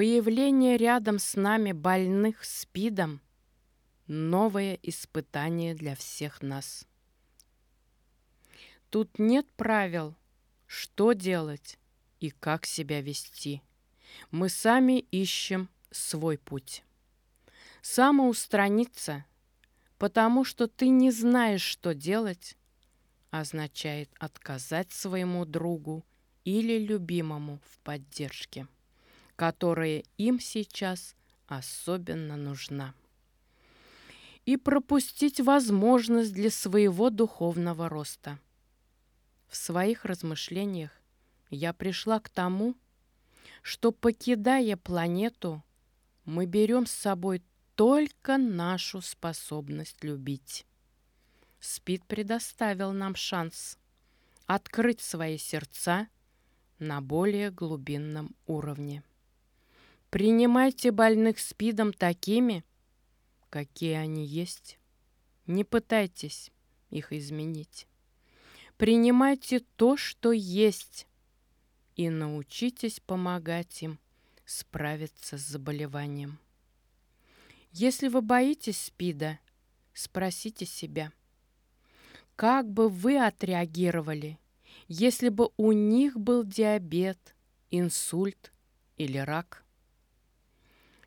Появление рядом с нами больных СПИДом – новое испытание для всех нас. Тут нет правил, что делать и как себя вести. Мы сами ищем свой путь. Самоустраниться, потому что ты не знаешь, что делать, означает отказать своему другу или любимому в поддержке которая им сейчас особенно нужна. И пропустить возможность для своего духовного роста. В своих размышлениях я пришла к тому, что, покидая планету, мы берем с собой только нашу способность любить. Спид предоставил нам шанс открыть свои сердца на более глубинном уровне. Принимайте больных СПИДом такими, какие они есть. Не пытайтесь их изменить. Принимайте то, что есть, и научитесь помогать им справиться с заболеванием. Если вы боитесь СПИДа, спросите себя, как бы вы отреагировали, если бы у них был диабет, инсульт или рак?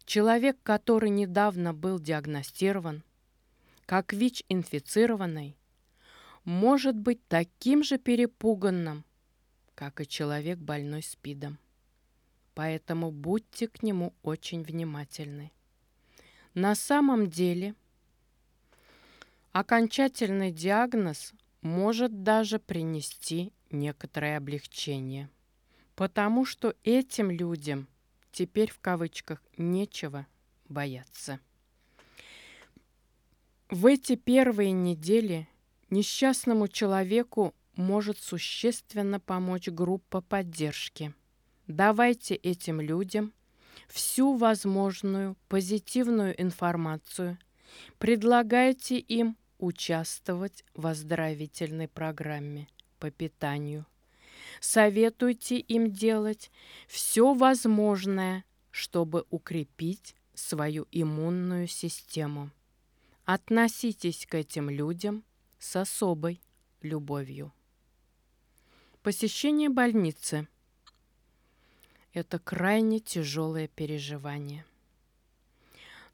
Человек, который недавно был диагностирован как ВИЧ-инфицированный, может быть таким же перепуганным, как и человек, больной СПИДом. Поэтому будьте к нему очень внимательны. На самом деле, окончательный диагноз может даже принести некоторое облегчение, потому что этим людям – теперь в кавычках нечего бояться. В эти первые недели несчастному человеку может существенно помочь группа поддержки. Давайте этим людям всю возможную позитивную информацию, предлагайте им участвовать в оздоровительной программе по питанию, Советуйте им делать все возможное, чтобы укрепить свою иммунную систему. Относитесь к этим людям с особой любовью. Посещение больницы – это крайне тяжелое переживание.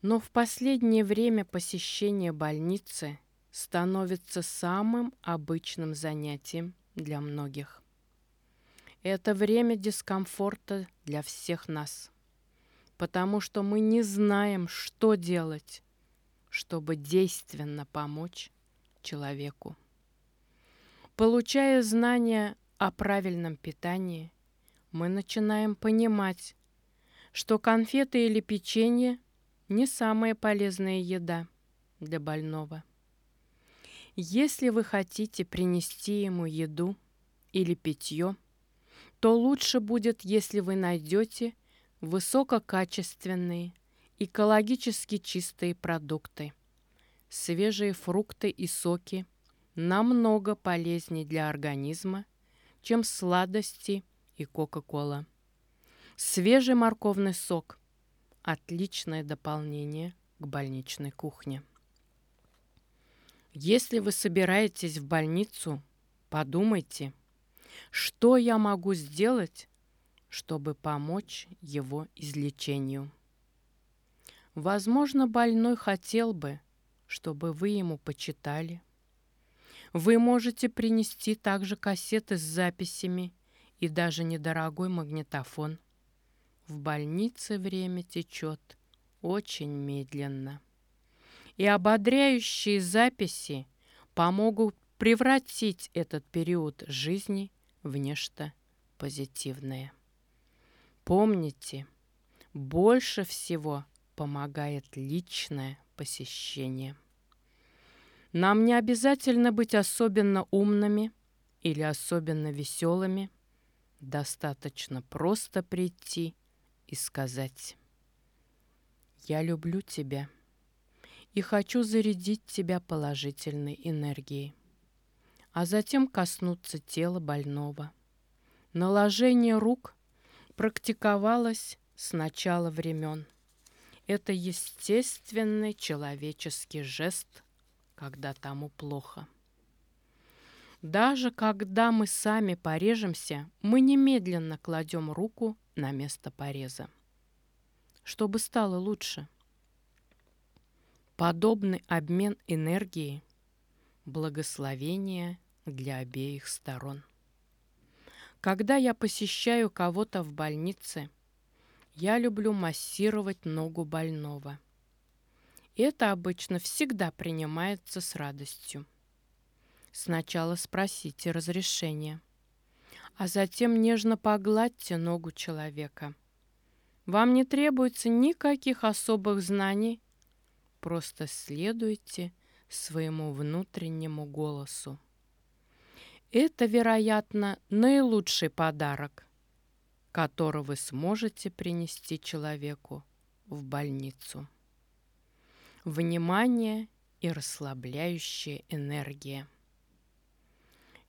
Но в последнее время посещение больницы становится самым обычным занятием для многих. Это время дискомфорта для всех нас, потому что мы не знаем, что делать, чтобы действенно помочь человеку. Получая знания о правильном питании, мы начинаем понимать, что конфеты или печенье не самая полезная еда для больного. Если вы хотите принести ему еду или питье – то лучше будет, если вы найдете высококачественные, экологически чистые продукты. Свежие фрукты и соки намного полезнее для организма, чем сладости и Кока-Кола. Свежий морковный сок – отличное дополнение к больничной кухне. Если вы собираетесь в больницу, подумайте – что я могу сделать, чтобы помочь его излечению? Возможно, больной хотел бы, чтобы вы ему почитали. Вы можете принести также кассеты с записями и даже недорогой магнитофон. В больнице время течет очень медленно. И ободряющие записи помогут превратить этот период жизни в нечто позитивное. Помните, больше всего помогает личное посещение. Нам не обязательно быть особенно умными или особенно веселыми. Достаточно просто прийти и сказать «Я люблю тебя» и хочу зарядить тебя положительной энергией а затем коснуться тела больного. Наложение рук практиковалось с начала времен. Это естественный человеческий жест, когда тому плохо. Даже когда мы сами порежемся, мы немедленно кладем руку на место пореза, чтобы стало лучше. Подобный обмен энергией – благословение для обеих сторон. Когда я посещаю кого-то в больнице, я люблю массировать ногу больного. Это обычно всегда принимается с радостью. Сначала спросите разрешения, а затем нежно погладьте ногу человека. Вам не требуется никаких особых знаний, просто следуйте своему внутреннему голосу. Это, вероятно, наилучший подарок, который вы сможете принести человеку в больницу. Внимание и расслабляющая энергия.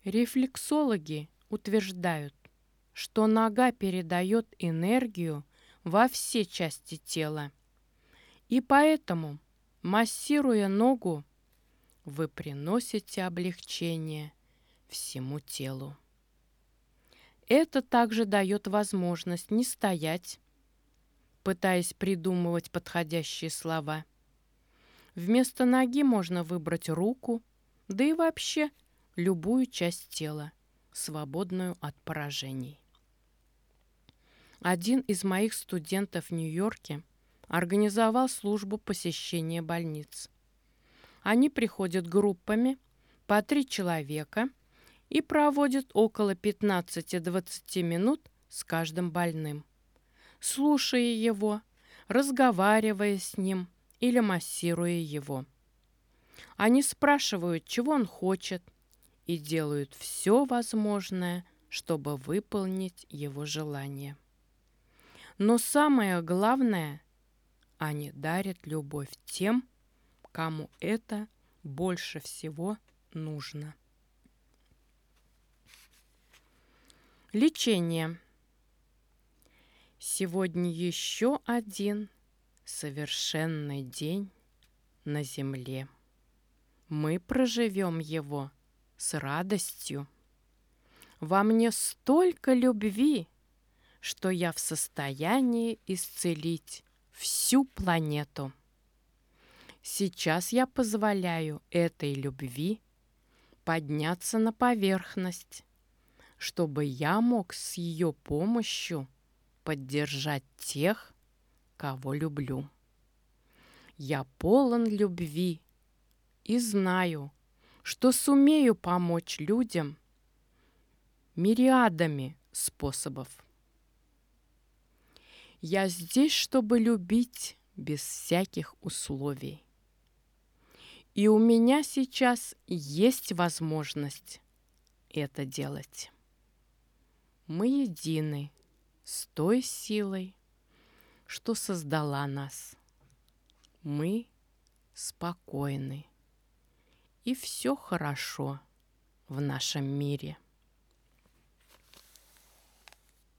Рефлексологи утверждают, что нога передает энергию во все части тела. И поэтому, массируя ногу, вы приносите облегчение всему телу. Это также дает возможность не стоять, пытаясь придумывать подходящие слова. Вместо ноги можно выбрать руку, да и вообще любую часть тела, свободную от поражений. Один из моих студентов в Нью-Йорке организовал службу посещения больниц. Они приходят группами по три человека и проводят около 15-20 минут с каждым больным, слушая его, разговаривая с ним или массируя его. Они спрашивают, чего он хочет – и делают все возможное, чтобы выполнить его желание. Но самое главное, они дарят любовь тем, кому это больше всего нужно. Лечение. Сегодня еще один совершенный день на Земле. Мы проживем его – с радостью. Во мне столько любви, что я в состоянии исцелить всю планету. Сейчас я позволяю этой любви подняться на поверхность, чтобы я мог с ее помощью поддержать тех, кого люблю. Я полон любви и знаю, что сумею помочь людям мириадами способов. Я здесь, чтобы любить без всяких условий. И у меня сейчас есть возможность это делать. Мы едины с той силой, что создала нас. Мы спокойны и все хорошо в нашем мире.